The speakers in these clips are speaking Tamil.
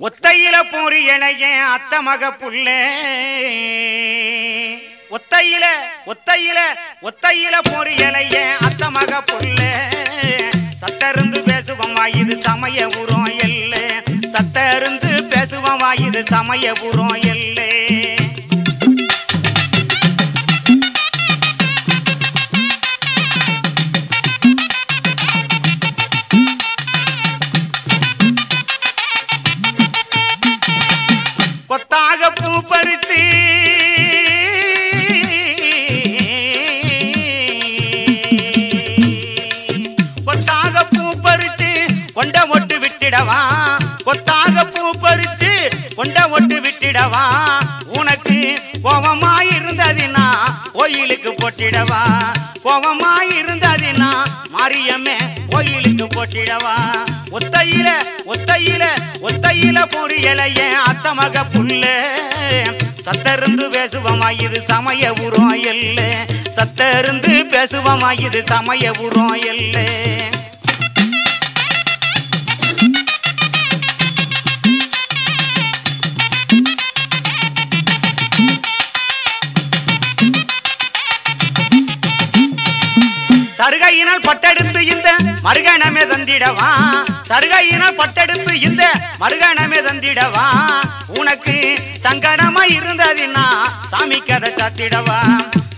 ஒத்தையில பொரியலைய அத்த மக புள்ளே. ஒத்தையில ஒத்தையில ஒத்தையில பொரியலைய அத்த மக புள்ளே. சத்தருந்து பேசுவோம் இது சமய உரம் எல்லே சத்தருந்து பேசுவோம் இது சமய உரம் கொண்ட ஒட்டு விட்டிடவா? கொத்தாக பூ பறித்து கொண்ட ஒட்டு விட்டிடவா? உனக்கு கோபமாயிருந்ததினா கோயிலுக்கு போட்டிடவா? கோபமாயிருந்ததினா மாரியம்மே கோயிலுக்கு போட்டிடவா? ஒத்தையில ஒத்தையில ஒத்தையில பொரியலைய அத்த மக சத்தருந்து பேசுவமா இது சமய உரம் எல்ல சத்தருந்து பேசுவமா இது சமய உரம் எல்ல சருகையினால் பட்டெடுத்து இந்த மருகணமே தந்திடவா? சருகையினால் பட்டெடுத்து இந்த மருகணமே தந்திடவா? உனக்கு சங்கடமா இருந்ததுன்னா சாமி கதை சாத்திடவா?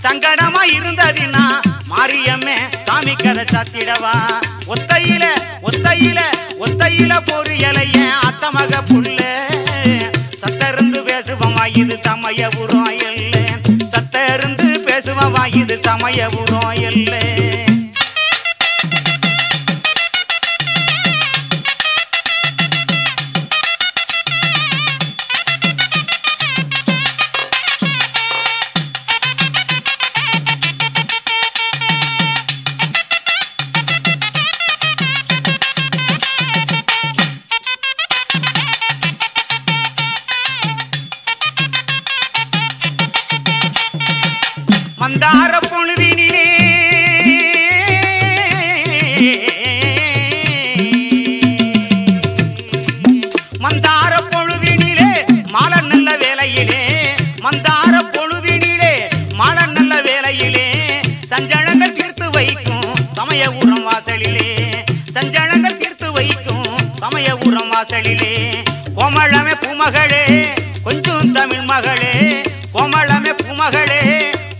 சங்கடமா இருந்ததுன்னா மாரியம்மே சாமி கதை சாத்திடவா? ஒத்தையில ஒத்தையில ஒத்தையில பொரியலைய அத்த அத்தமக புள்ள சத்தருந்து பேசுவமா இது சமய உரம் எல்ல சத்தருந்து பேசுவமா இது சமய உரம் மந்தார பொழுதினிலே. மந்தார பொழுதினிலே மாலை நல்ல வேலையிலே மந்தார பொழுதினிலே மாலை நல்ல வேலையிலே சஞ்சலங்கள் தீர்த்து வைக்கும் சமய உரம் வாசலிலே. சஞ்சலங்கள் தீர்த்து வைக்கும் சமய உரம் வாசலிலே. கோமளமே பூமகளே கொஞ்சம் தமிழ் மகளே. கோமளமே பூமகளே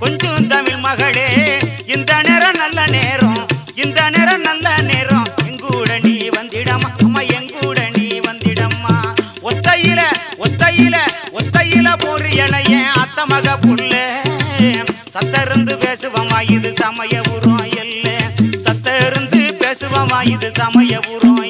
கொஞ்சம் தமிழ் மகளே இந்த நேரம் நல்ல நேரம் இந்த நேரம் நல்ல நேரம். எங்கூட நீ வந்திடமா அம்மா எங்கூட நீ வந்திடம்மா. ஒத்தையில ஒத்தையில ஒத்தையில பொரியலைய அத்த மக புள்ள. சத்தருந்து பேசுவமா இது சமய உரம் எல்ல சத்தருந்து பேசுவமா இது சமய உரம்